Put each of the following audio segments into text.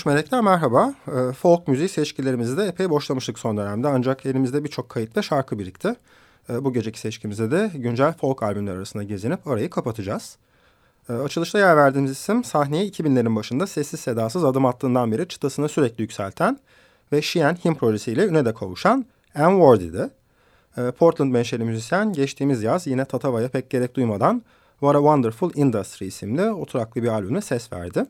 13 Melek'ten merhaba. E, folk müziği seçkilerimizi de epey boşlamıştık son dönemde. Ancak elimizde birçok kayıt ve şarkı birikti. E, bu geceki seçkimizde de güncel folk albümler arasında gezinip arayı kapatacağız. E, açılışta yer verdiğimiz isim sahneye 2000'lerin başında sessiz sedasız adım attığından beri çıtasını sürekli yükselten ve She and Him projesiyle üne de kavuşan Anne Wardy'di. E, Portland menşeli müzisyen geçtiğimiz yaz yine Tatava'ya pek gerek duymadan What a Wonderful Industry isimli oturaklı bir albümle ses verdi.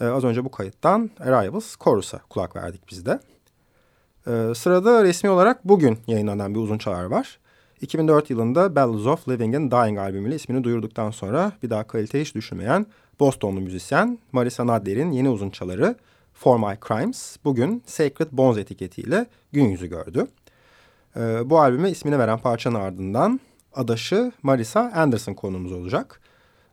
Ee, az önce bu kayıttan Arrivals Chorus'a kulak verdik biz de. Ee, sırada resmi olarak bugün yayınlanan bir uzun çalar var. 2004 yılında Ballads of Living and Dying albümüyle ismini duyurduktan sonra bir daha kalite hiç düşürmeyen Bostonlu müzisyen Marisa Nadler'in yeni uzun çaları For My Crimes bugün Sacred Bones etiketiyle gün yüzü gördü. Ee, bu albüme ismini veren parçanın ardından adaşı Marisa Anderson konumuz olacak.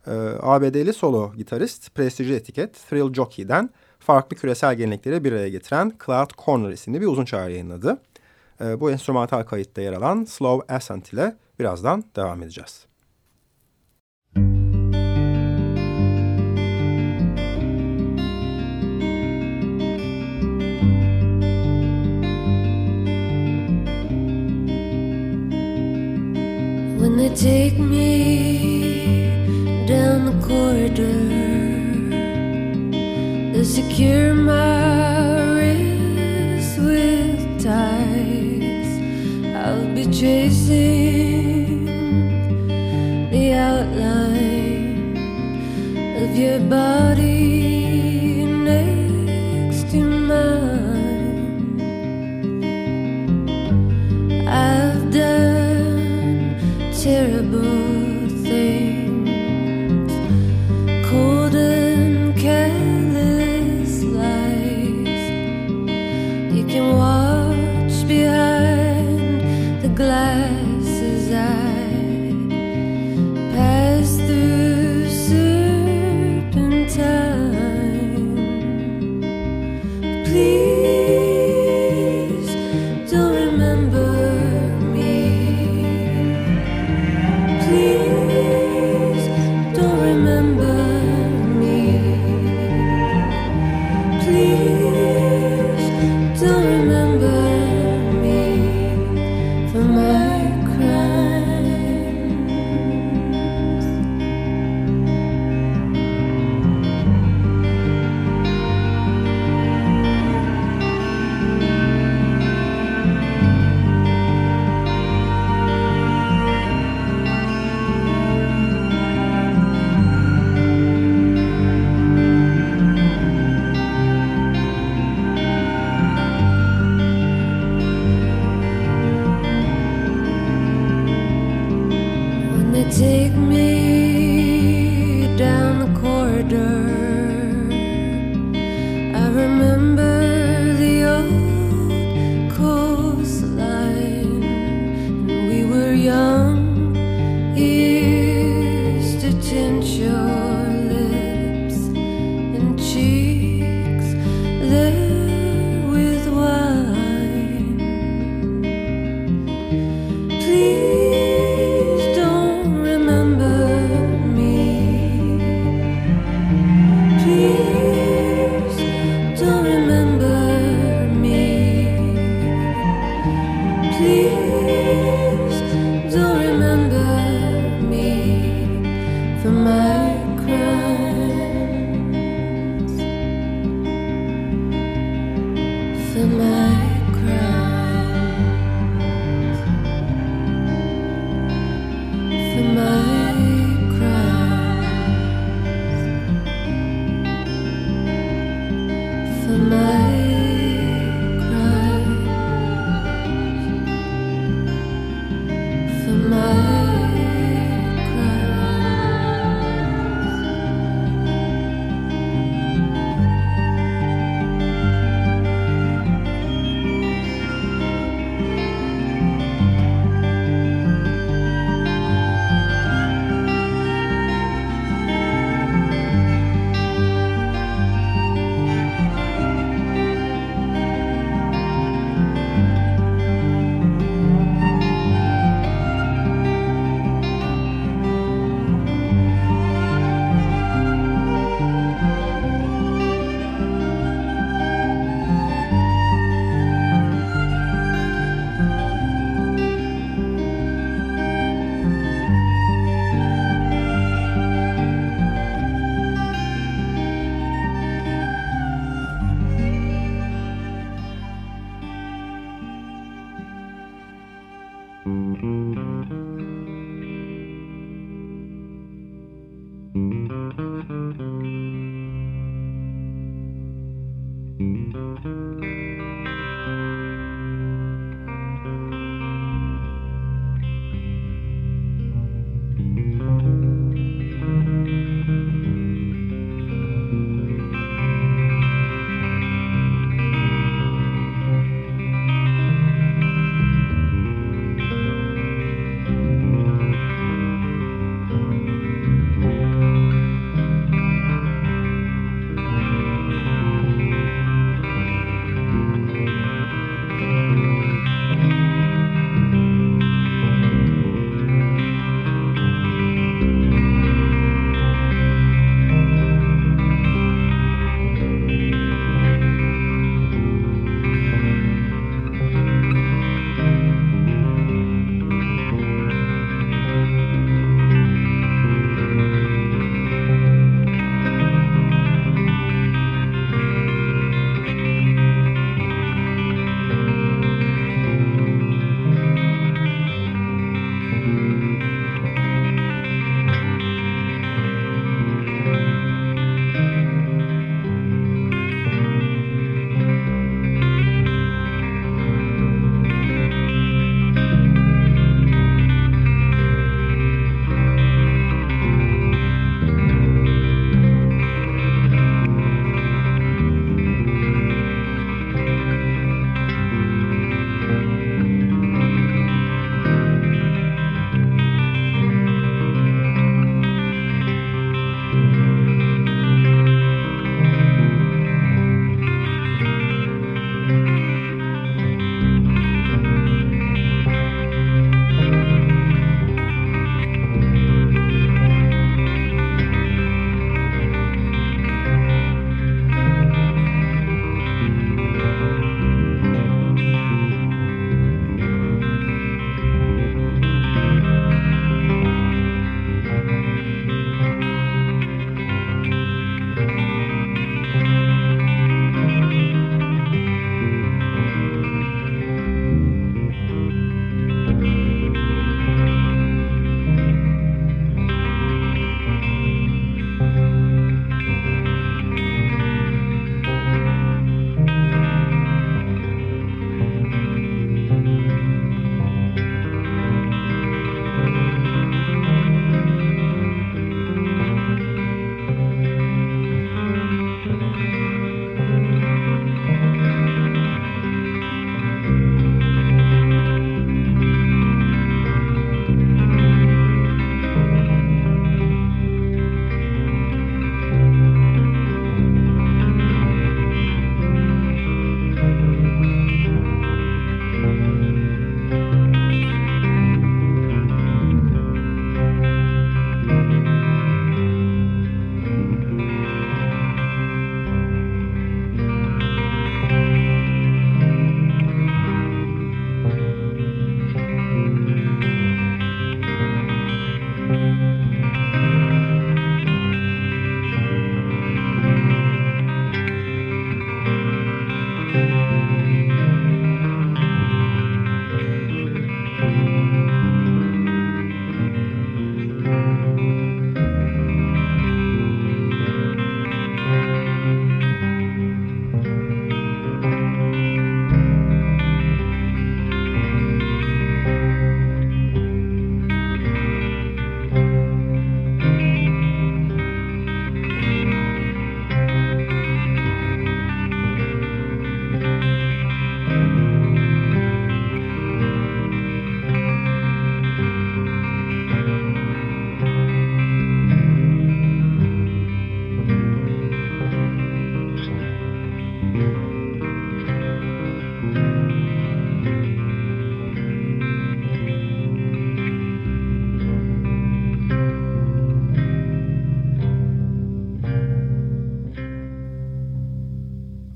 Ee, ABD'li solo gitarist, prestijli etiket Thrill Jockey'den farklı küresel gelenekleri bir araya getiren Cloud Corner isimli bir uzun çağrı yayınladı. Ee, bu enstrümantal kayıtta yer alan Slow Ascent ile birazdan devam edeceğiz. When they take me corridor, they secure my wrist with ties. I'll be chasing the outline of your body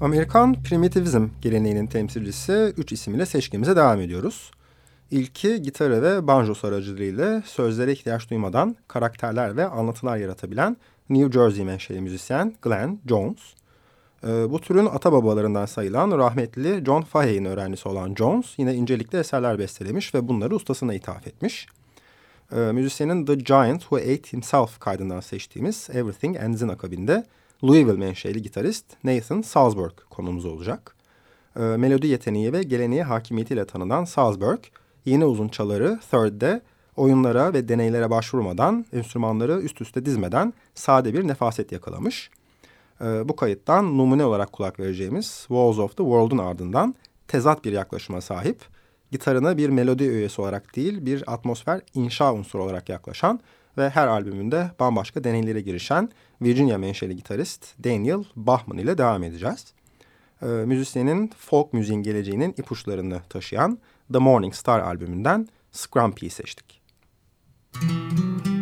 Amerikan primitivizm geleneğinin temsilcisi üç isim ile seçkimize devam ediyoruz. İlki gitarı ve banjo aracılığıyla sözlere ihtiyaç duymadan karakterler ve anlatılar yaratabilen New Jersey menşeli müzisyen Glenn Jones. Ee, bu türün ata babalarından sayılan rahmetli John Fahey'in öğrencisi olan Jones yine incelikli eserler bestelemiş ve bunları ustasına ithaf etmiş. Ee, müzisyenin The Giant Who Ate Himself kaydından seçtiğimiz Everything Ends'in akabinde Louisville menşeli gitarist Nathan Salzberg konumuz olacak. E, melodi yeteneği ve geleneğe hakimiyetiyle tanınan Salzberg, yeni uzun çaları Third'de oyunlara ve deneylere başvurmadan, enstrümanları üst üste dizmeden sade bir nefaset yakalamış. E, bu kayıttan numune olarak kulak vereceğimiz Walls of the World'un ardından tezat bir yaklaşıma sahip, gitarına bir melodi öğesi olarak değil bir atmosfer inşa unsuru olarak yaklaşan ve her albümünde bambaşka deneylere girişen Virginia menşeli gitarist Daniel Bachman ile devam edeceğiz. E, müzisyenin folk müziğin geleceğinin ipuçlarını taşıyan The Morning Star albümünden Scrumpy'yi seçtik. Müzik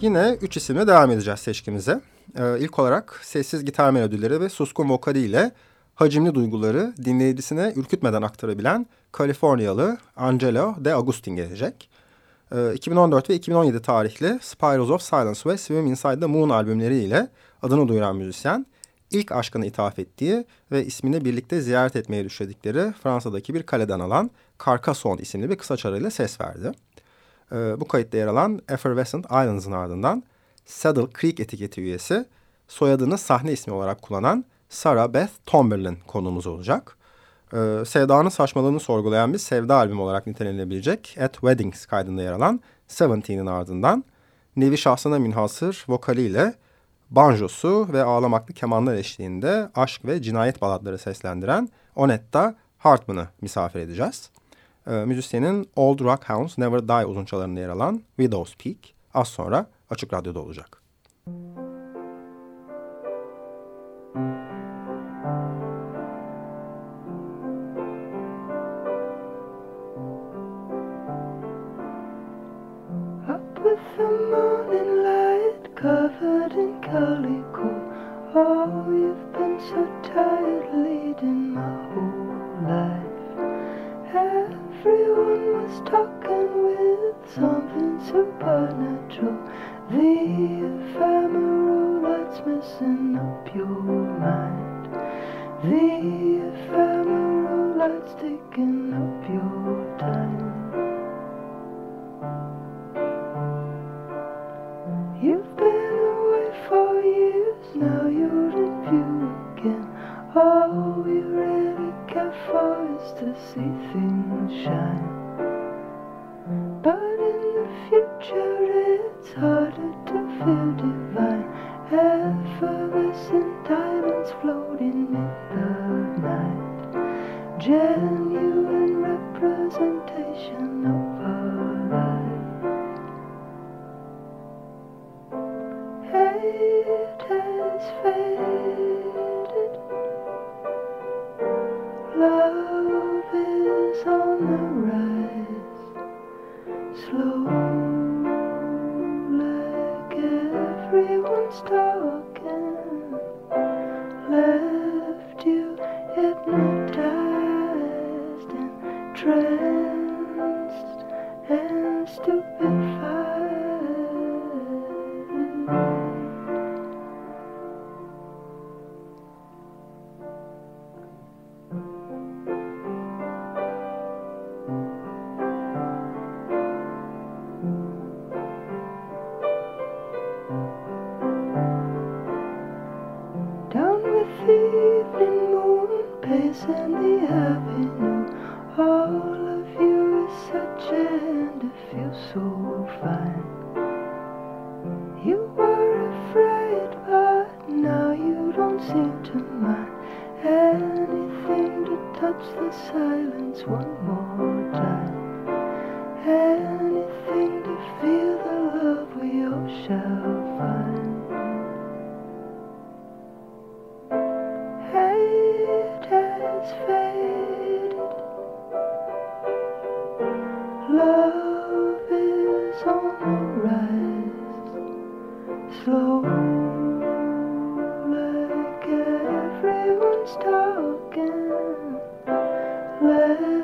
Yine üç isimle devam edeceğiz seçkimize. Ee, ilk olarak sessiz gitar melodileri ve suskun vokaliyle hacimli duyguları dinleyicisine ürkütmeden aktarabilen Kaliforniyalı Angelo De Agustin gelecek. Ee, 2014 ve 2017 tarihli Spirals of Silence ve Swim Inside the Moon albümleriyle adını duyuran müzisyen, ilk aşkını ithaf ettiği ve ismini birlikte ziyaret etmeye düşledikleri Fransa'daki bir kaleden alan Carcassonne isimli bir kısa çarıyla ses verdi. Ee, bu kayıtta yer alan Effervescent Islands'ın ardından Saddle Creek etiketi üyesi soyadını sahne ismi olarak kullanan Sarah Beth Tomberlin konumuz olacak. Ee, Sevda'nın saçmalığını sorgulayan bir sevda albümü olarak nitelenilebilecek At Weddings kaydında yer alan Seventeen'in ardından nevi şahsına münhasır vokaliyle banjosu ve ağlamaklı kemanlar eşliğinde aşk ve cinayet baladları seslendiren Onetta Hartman'ı misafir edeceğiz. Ee, müzisyenin Old Rock Hounds Never Die uzunçalarında yer alan Widow's Peak az sonra Açık Radyo'da olacak. Müzik out in the night. Genuine representation of talking. Let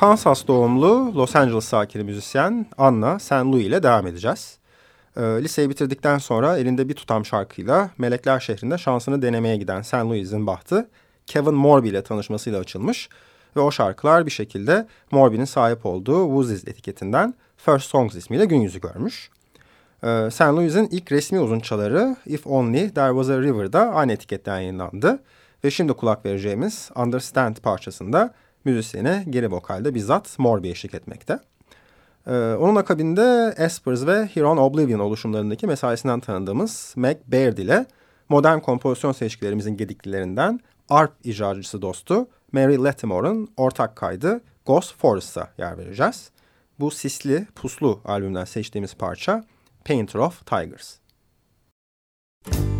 Kansas doğumlu Los Angeles sakini müzisyen Anna St. Louis ile devam edeceğiz. E, liseyi bitirdikten sonra elinde bir tutam şarkıyla Melekler şehrinde şansını denemeye giden St. Louis'in bahtı Kevin Morby ile tanışmasıyla açılmış. Ve o şarkılar bir şekilde Morby'nin sahip olduğu Woozies etiketinden First Songs ismiyle gün yüzü görmüş. E, St. Louis'in ilk resmi uzunçaları If Only There Was A River'da aynı etiketten yayınlandı. Ve şimdi kulak vereceğimiz Understand parçasında müzisyene geri vokalde bizzat Morby eşlik etmekte. Ee, onun akabinde Espers ve Huron Oblivion oluşumlarındaki mesaisinden tanıdığımız Meg Baird ile modern kompozisyon seçkilerimizin gediklilerinden arp icracısı dostu Mary Lattimore'un ortak kaydı Ghost Forest'a yer vereceğiz. Bu sisli, puslu albümden seçtiğimiz parça Painter of Tigers. Müzik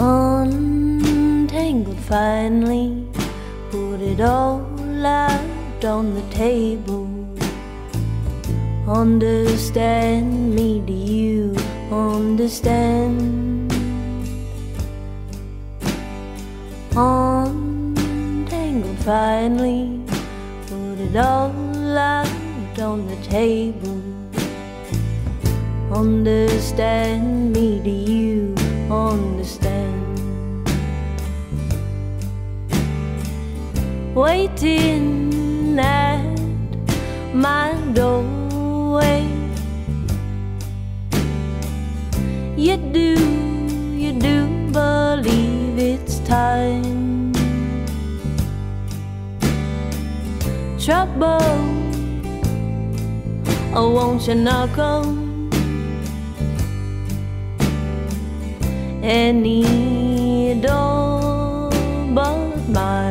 untangled finally, put it all out on the table. Understand me, do you understand? Untangled finally, put it all out on the table. Understand me, do you understand? Waiting at my doorway. You do, you do believe it's time. Trouble, oh, won't you knock on any door but mine?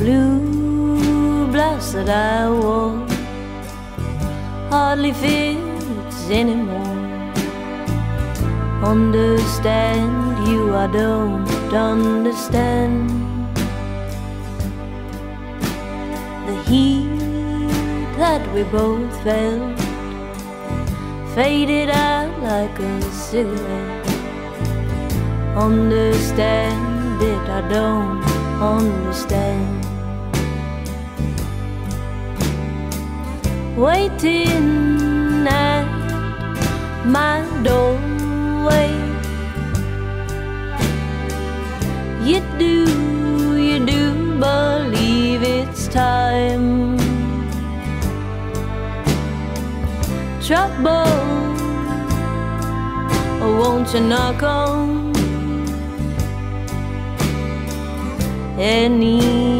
Blue blouse that I wore hardly fits anymore. Understand you, I don't understand. The heat that we both felt faded out like a cigarette. Understand it, I don't understand. Waiting at my doorway. You do, you do believe it's time. Trouble, won't you knock on any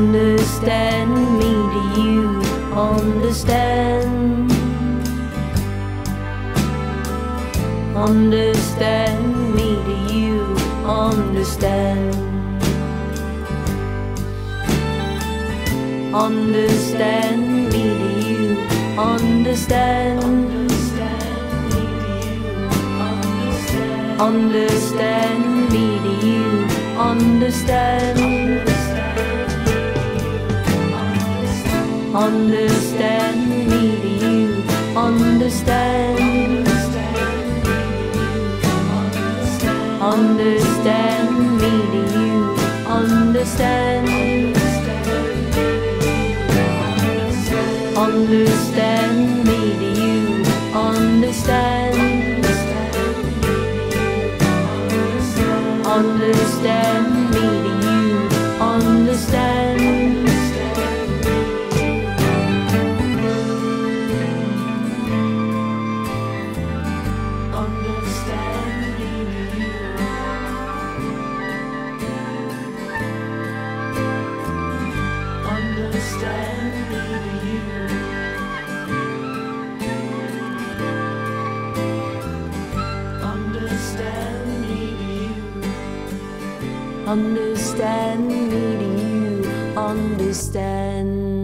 Understand me, do you understand? Understand me, do you understand? Understand me, do you understand? Understand me, do you understand? Understand me, do you understand? Understand me, do you understand? Understand me, do you understand? Understand understand me, do you understand?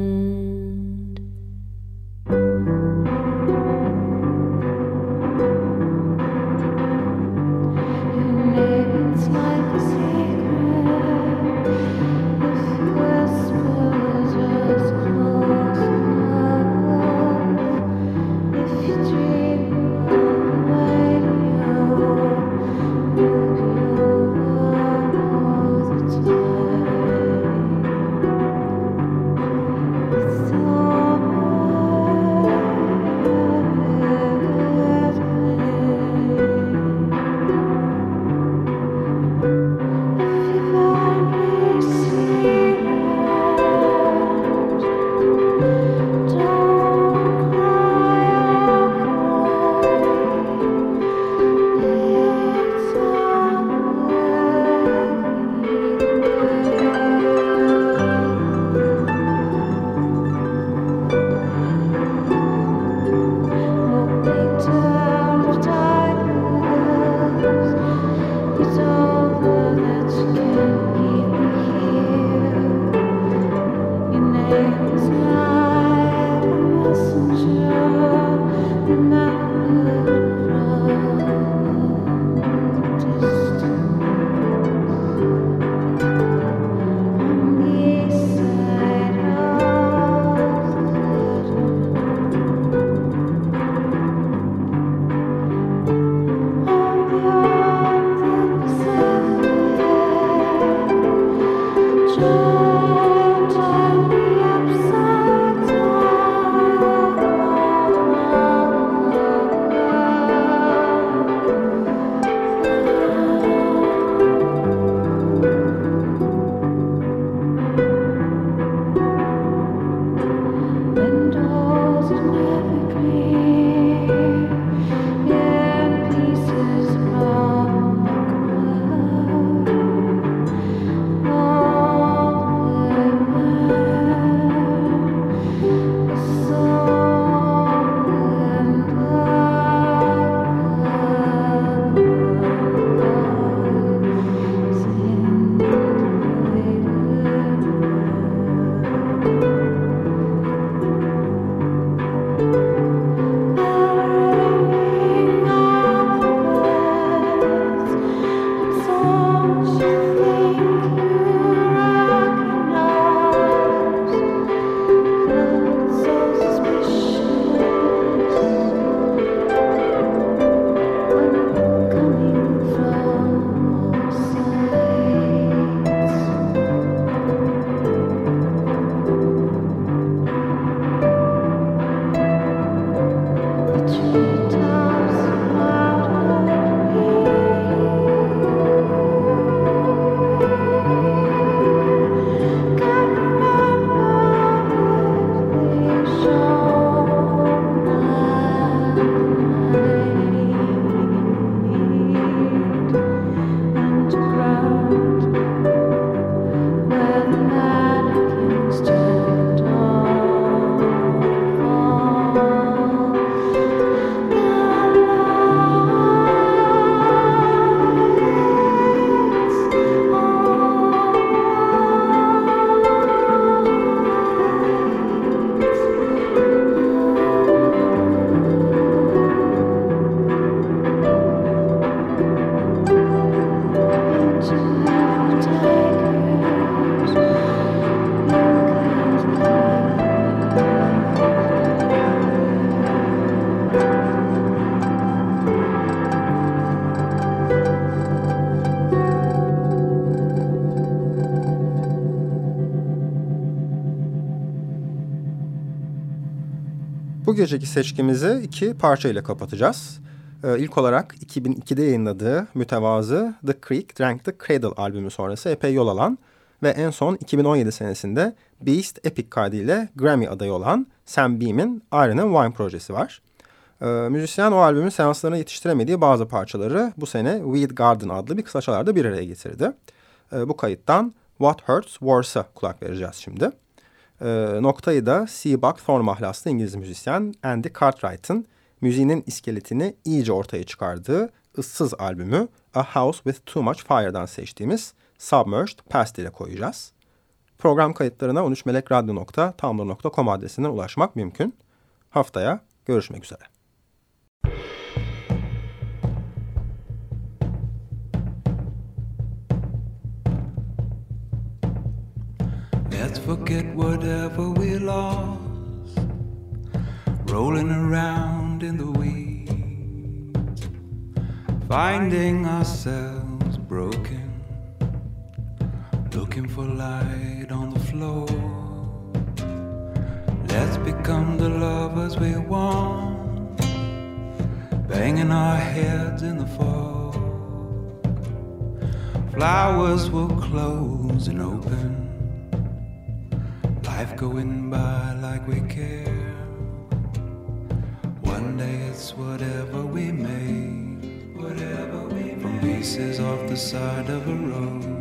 Geceki seçkimizi iki parça ile kapatacağız. Ee, ilk olarak 2002'de yayınladığı mütevazı The Creek Drank the Cradle albümü sonrası epey yol alan ve en son 2017 senesinde Beast Epic kaydıyla Grammy adayı olan Sam Beam'in Iron and Wine projesi var. Ee, müzisyen o albümün seanslarına yetiştiremediği bazı parçaları bu sene Weed Garden adlı bir kısaçalarda bir araya getirdi. Ee, bu kayıttan What Hurts Worse'a kulak vereceğiz şimdi. Ee, noktayı da Seabuck Thorn mahlaslı İngiliz müzisyen Andy Cartwright'ın müziğinin iskeletini iyice ortaya çıkardığı ıssız albümü A House with Too Much Fire'dan seçtiğimiz Submerged Past ile koyacağız. Program kayıtlarına 13melekradyo.tumblr.com adresinden ulaşmak mümkün. Haftaya görüşmek üzere. Let's forget whatever we lost, rolling around in the weeds, finding ourselves broken, looking for light on the floor. Let's become the lovers we want, banging our heads in the fog. Flowers will close and open going by like we care. One day it's whatever we made, whatever we from pieces off the side of a road,